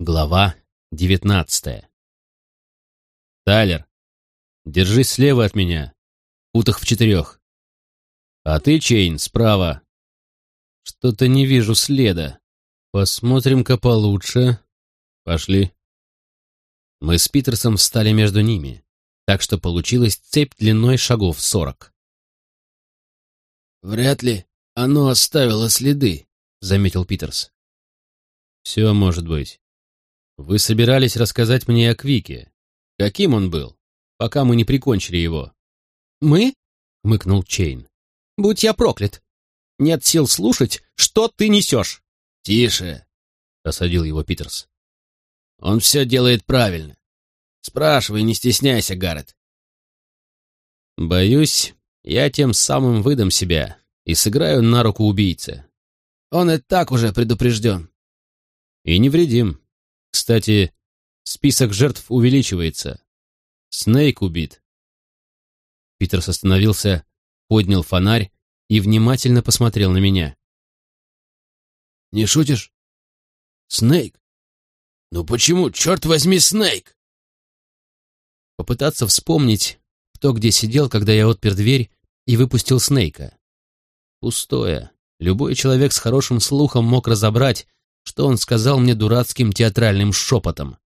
Глава девятнадцатая. Тайлер, держись слева от меня, путах в четырех. А ты, Чейн, справа. Что-то не вижу следа. Посмотрим-ка получше. Пошли. Мы с Питерсом встали между ними, так что получилась цепь длиной шагов сорок. «Вряд ли оно оставило следы», — заметил Питерс. «Все может быть. Вы собирались рассказать мне о Квике. Каким он был, пока мы не прикончили его?» «Мы?» — хмыкнул Чейн. «Будь я проклят! Нет сил слушать, что ты несешь!» «Тише!» — осадил его Питерс. «Он все делает правильно. Спрашивай, не стесняйся, Гаррет». «Боюсь, я тем самым выдам себя и сыграю на руку убийце». «Он и так уже предупрежден». «И невредим. Кстати, список жертв увеличивается. Снейк убит. Питерс остановился, поднял фонарь и внимательно посмотрел на меня. «Не шутишь? Снейк? Ну почему, черт возьми, Снейк?» Попытаться вспомнить, кто где сидел, когда я отпер дверь и выпустил Снейка. Пустое. Любой человек с хорошим слухом мог разобрать, что он сказал мне дурацким театральным шепотом.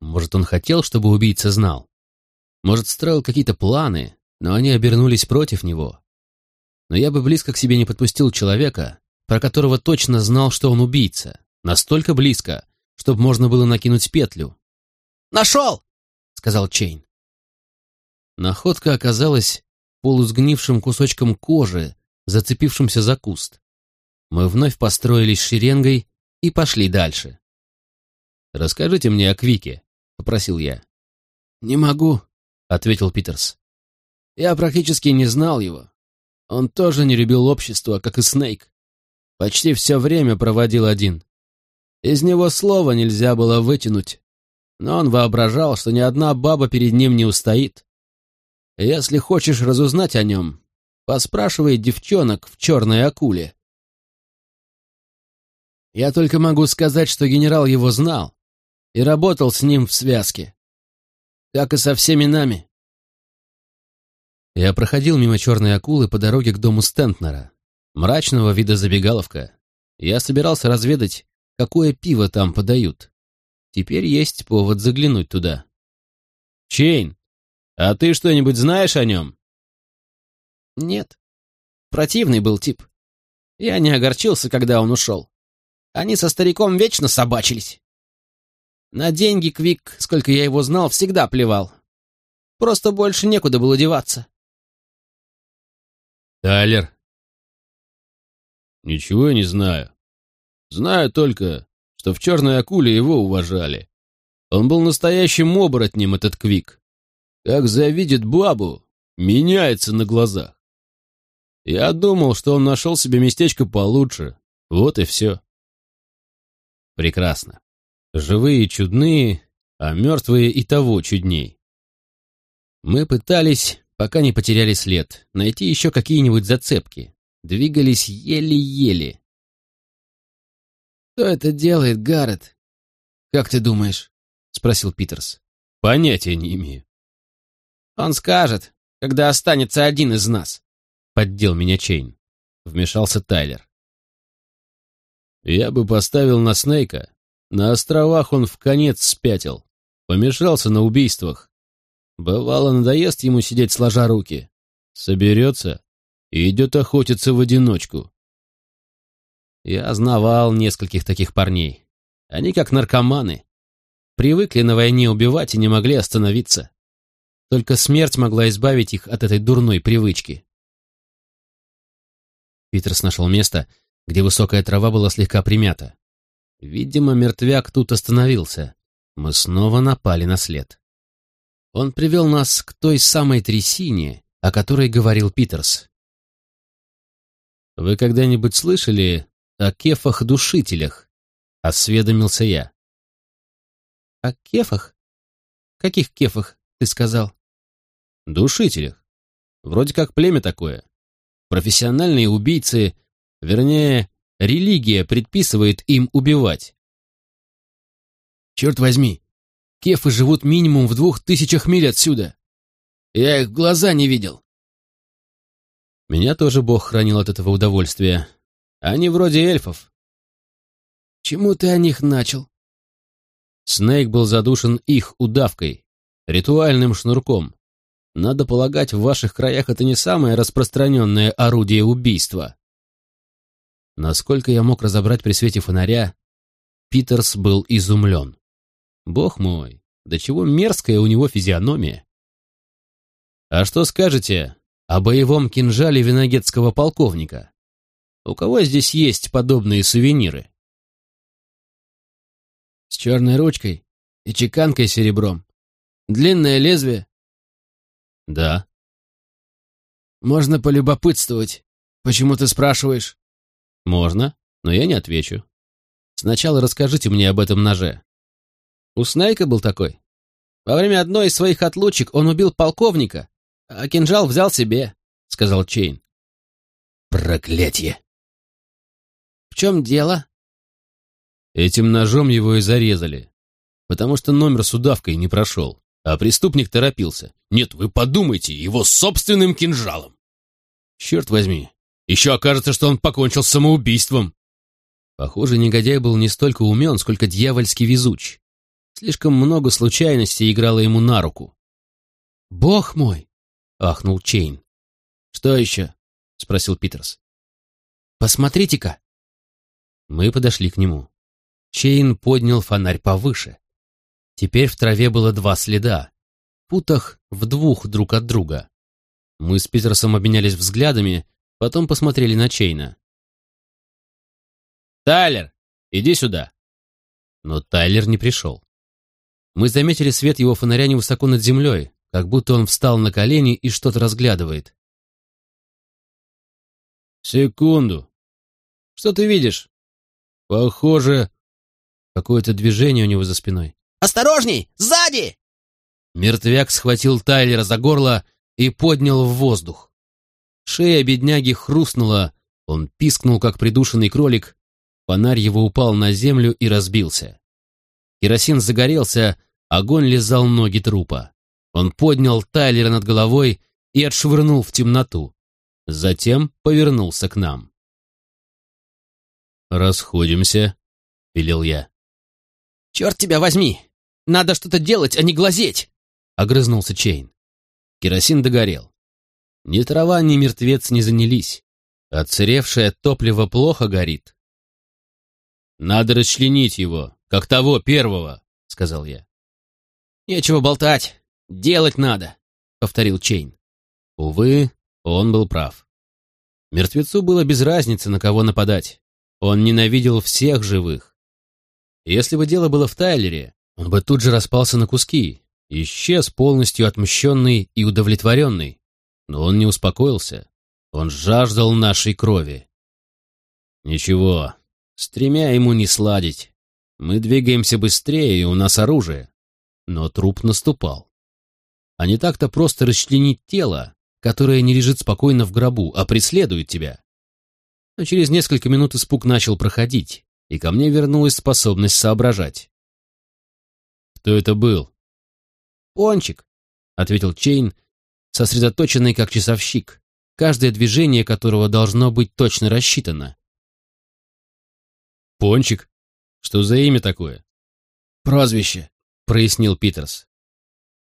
Может, он хотел, чтобы убийца знал? Может, строил какие-то планы, но они обернулись против него? Но я бы близко к себе не подпустил человека, про которого точно знал, что он убийца. Настолько близко, чтобы можно было накинуть петлю. «Нашел!» — сказал Чейн. Находка оказалась полусгнившим кусочком кожи, зацепившимся за куст. Мы вновь построились шеренгой и пошли дальше. «Расскажите мне о Квике», — попросил я. «Не могу», — ответил Питерс. «Я практически не знал его. Он тоже не любил общество, как и Снейк. Почти все время проводил один. Из него слова нельзя было вытянуть, но он воображал, что ни одна баба перед ним не устоит. Если хочешь разузнать о нем, поспрашивай девчонок в черной акуле. Я только могу сказать, что генерал его знал и работал с ним в связке. Как и со всеми нами. Я проходил мимо черной акулы по дороге к дому Стентнера. Мрачного вида забегаловка. Я собирался разведать, какое пиво там подают. Теперь есть повод заглянуть туда. «Чейн, а ты что-нибудь знаешь о нем?» «Нет. Противный был тип. Я не огорчился, когда он ушел. Они со стариком вечно собачились. На деньги Квик, сколько я его знал, всегда плевал. Просто больше некуда было деваться. Тайлер. Ничего я не знаю. Знаю только, что в черной акуле его уважали. Он был настоящим оборотнем, этот Квик. Как завидит бабу, меняется на глазах. Я думал, что он нашел себе местечко получше. Вот и все. Прекрасно. Живые чудные, а мертвые и того чудней. Мы пытались, пока не потеряли след, найти еще какие-нибудь зацепки. Двигались еле-еле. «Кто это делает, Гаррет? Как ты думаешь?» — спросил Питерс. «Понятия не имею». «Он скажет, когда останется один из нас», — поддел меня Чейн. Вмешался Тайлер. Я бы поставил на Снейка. На островах он в конец спятил. Помешался на убийствах. Бывало, надоест ему сидеть сложа руки. Соберется и идет охотиться в одиночку. Я знавал нескольких таких парней. Они как наркоманы. Привыкли на войне убивать и не могли остановиться. Только смерть могла избавить их от этой дурной привычки. Питерс нашел место, где высокая трава была слегка примята. Видимо, мертвяк тут остановился. Мы снова напали на след. Он привел нас к той самой трясине, о которой говорил Питерс. «Вы когда-нибудь слышали о кефах-душителях?» — осведомился я. «О кефах? Каких кефах, ты сказал?» «Душителях. Вроде как племя такое. Профессиональные убийцы Вернее, религия предписывает им убивать. Черт возьми, кефы живут минимум в двух тысячах миль отсюда. Я их в глаза не видел. Меня тоже Бог хранил от этого удовольствия. Они вроде эльфов. Чему ты о них начал? Снейк был задушен их удавкой, ритуальным шнурком. Надо полагать, в ваших краях это не самое распространенное орудие убийства. Насколько я мог разобрать при свете фонаря, Питерс был изумлен. Бог мой, до чего мерзкая у него физиономия. А что скажете о боевом кинжале виногетского полковника? У кого здесь есть подобные сувениры? С черной ручкой и чеканкой серебром. Длинное лезвие. Да. Можно полюбопытствовать. Почему ты спрашиваешь? Можно, но я не отвечу. Сначала расскажите мне об этом ноже. У Снайка был такой. Во время одной из своих отлучек он убил полковника, а кинжал взял себе, — сказал Чейн. Проклятье! В чем дело? Этим ножом его и зарезали, потому что номер с удавкой не прошел, а преступник торопился. Нет, вы подумайте, его собственным кинжалом. Черт возьми, еще окажется, что он покончил с самоубийством. Похоже, негодяй был не столько умен, сколько дьявольски везуч. Слишком много случайностей играло ему на руку. «Бог мой!» — ахнул Чейн. «Что еще?» — спросил Питерс. «Посмотрите-ка!» Мы подошли к нему. Чейн поднял фонарь повыше. Теперь в траве было два следа, путах в двух друг от друга. Мы с Питерсом обменялись взглядами, потом посмотрели на Чейна. «Тайлер, иди сюда!» Но Тайлер не пришел. Мы заметили свет его фонаря невысоко над землей, как будто он встал на колени и что-то разглядывает. «Секунду. Что ты видишь?» «Похоже...» Какое-то движение у него за спиной. «Осторожней! Сзади!» Мертвяк схватил Тайлера за горло и поднял в воздух. Шея бедняги хрустнула, он пискнул, как придушенный кролик, фонарь его упал на землю и разбился. Керосин загорелся, Огонь лизал ноги трупа. Он поднял Тайлера над головой и отшвырнул в темноту. Затем повернулся к нам. «Расходимся», — велел я. «Черт тебя возьми! Надо что-то делать, а не глазеть!» — огрызнулся Чейн. Керосин догорел. Ни трава, ни мертвец не занялись. Отсыревшее топливо плохо горит. «Надо расчленить его, как того первого», — сказал я. «Нечего болтать. Делать надо», — повторил Чейн. Увы, он был прав. Мертвецу было без разницы, на кого нападать. Он ненавидел всех живых. Если бы дело было в Тайлере, он бы тут же распался на куски, исчез полностью отмщенный и удовлетворенный. Но он не успокоился. Он жаждал нашей крови. Ничего, с тремя ему не сладить. Мы двигаемся быстрее, и у нас оружие но труп наступал. А не так-то просто расчленить тело, которое не лежит спокойно в гробу, а преследует тебя. Но через несколько минут испуг начал проходить, и ко мне вернулась способность соображать. «Кто это был?» «Пончик», — ответил Чейн, сосредоточенный как часовщик, каждое движение которого должно быть точно рассчитано. «Пончик? Что за имя такое?» «Прозвище», — прояснил Питерс.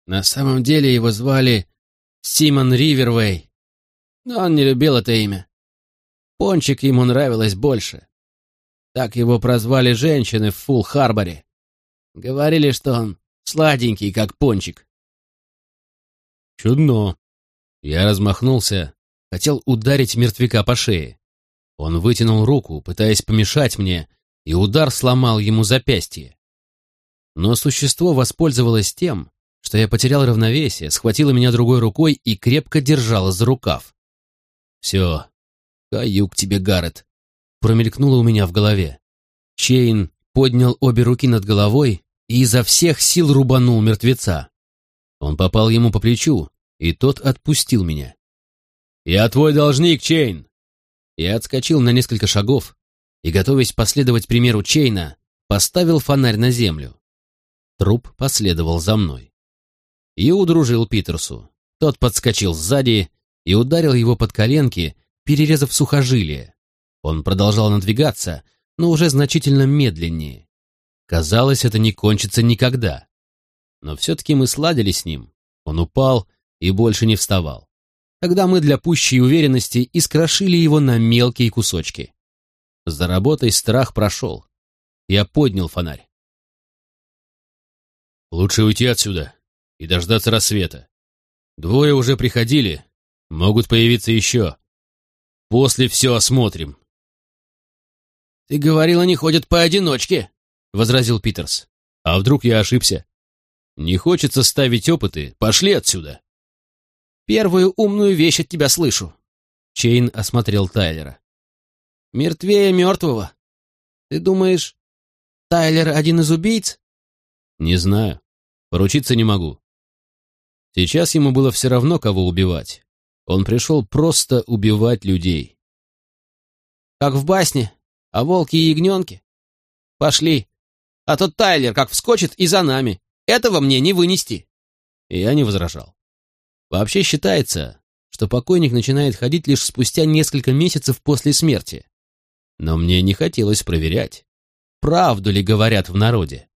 На самом деле его звали Симон Ривервей, но он не любил это имя. Пончик ему нравилось больше. Так его прозвали женщины в Фулл-Харборе. Говорили, что он сладенький, как пончик. Чудно. Я размахнулся, хотел ударить мертвяка по шее. Он вытянул руку, пытаясь помешать мне, и удар сломал ему запястье. Но существо воспользовалось тем, что я потерял равновесие, схватило меня другой рукой и крепко держало за рукав. «Все, каюк тебе, Гаррет!» промелькнуло у меня в голове. Чейн поднял обе руки над головой и изо всех сил рубанул мертвеца. Он попал ему по плечу, и тот отпустил меня. «Я твой должник, Чейн!» Я отскочил на несколько шагов и, готовясь последовать примеру Чейна, поставил фонарь на землю. Труп последовал за мной. И удружил Питерсу. Тот подскочил сзади и ударил его под коленки, перерезав сухожилие. Он продолжал надвигаться, но уже значительно медленнее. Казалось, это не кончится никогда. Но все-таки мы сладили с ним. Он упал и больше не вставал. Тогда мы для пущей уверенности искрошили его на мелкие кусочки. За работой страх прошел. Я поднял фонарь. «Лучше уйти отсюда и дождаться рассвета. Двое уже приходили, могут появиться еще. После все осмотрим». «Ты говорил, они ходят поодиночке», — возразил Питерс. «А вдруг я ошибся? Не хочется ставить опыты, пошли отсюда». «Первую умную вещь от тебя слышу», — Чейн осмотрел Тайлера. «Мертвее мертвого. Ты думаешь, Тайлер один из убийц?» «Не знаю. Поручиться не могу. Сейчас ему было все равно, кого убивать. Он пришел просто убивать людей. «Как в басне, а волки и ягненки? Пошли, а тот Тайлер как вскочит и за нами. Этого мне не вынести». И я не возражал. Вообще считается, что покойник начинает ходить лишь спустя несколько месяцев после смерти. Но мне не хотелось проверять, правду ли говорят в народе.